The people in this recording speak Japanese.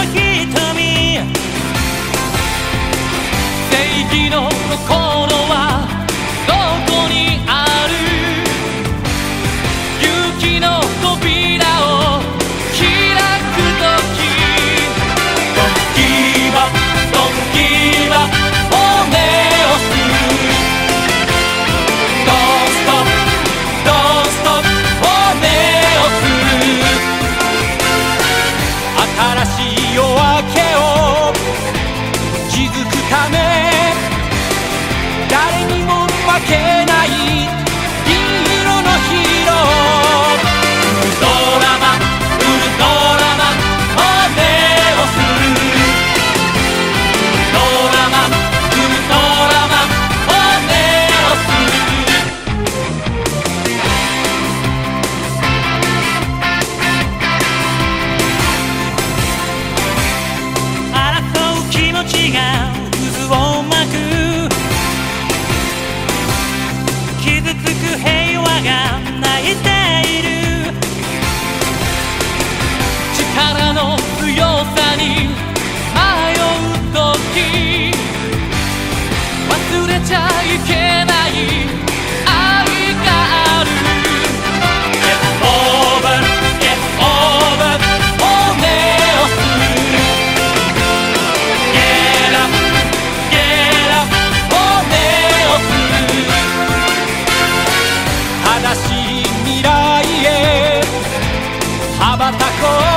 の瞳正義の can't 平が泣いている。力の強さに迷う時。忘れちゃいけない。 걸